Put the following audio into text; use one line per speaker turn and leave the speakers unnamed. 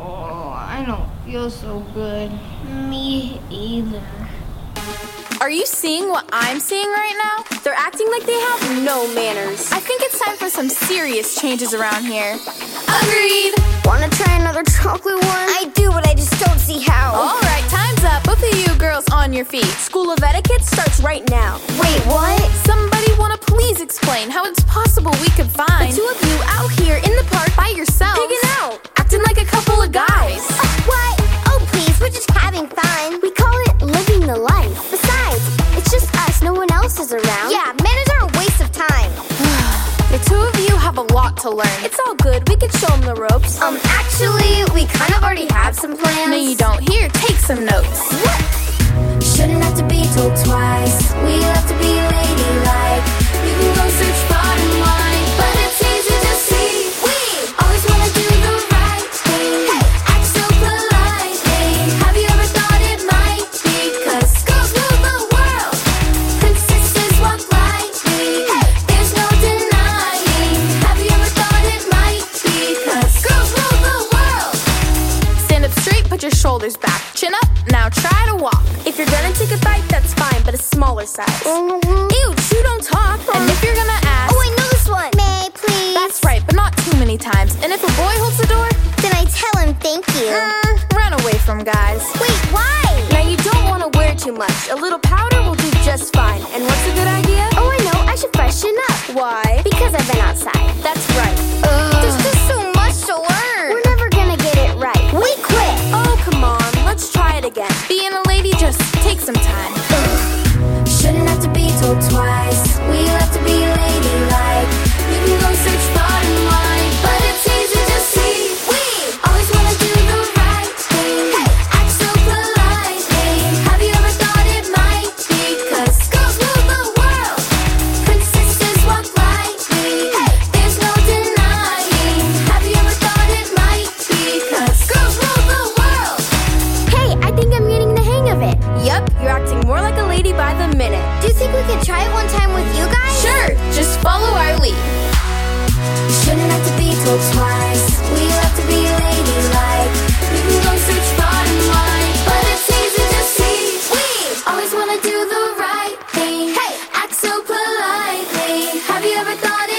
Oh, I don't feel so good. Me either.
Are you seeing what I'm seeing right now?
They're acting like they have no manners.
I think it's time for some serious changes around here. Agreed!
Wanna try another chocolate one? I do, but I just don't see how.
Alright, time's up. Both of you girls on your feet.
School of Etiquette starts right now.
Wait, what?
Somebody wanna please explain how it's possible we could find The two
of you out here
have a lot to learn. It's
all good, we could show them the ropes. Um,
actually, we kind of already have some plans. no, you
don't. Here, take some notes.
What? Shouldn't have to be
told twice. We love
to be
your shoulders back. Chin up, now try to walk.
If you're gonna take a bite, that's fine, but a smaller size.
Mhm.
Ew, chew, don't talk. And if
you're gonna ask, Oh, I
know this one. May, please. that's
right, but not too many times. And if a boy holds the door,
Then I tell him thank you.
mm, run away from guys.
Wait, why? Now
you don't wanna wear too much. A little powder
take some
time.
Shouldn't have to be told twice.
try it one time with you guys? Sure,
just follow our lead. Shouldn't have to be told twice. We love to be ladylike. We can go search bottom line, but it's easy to see. We always wanna do the right thing. Hey, act so politely. Have you ever thought?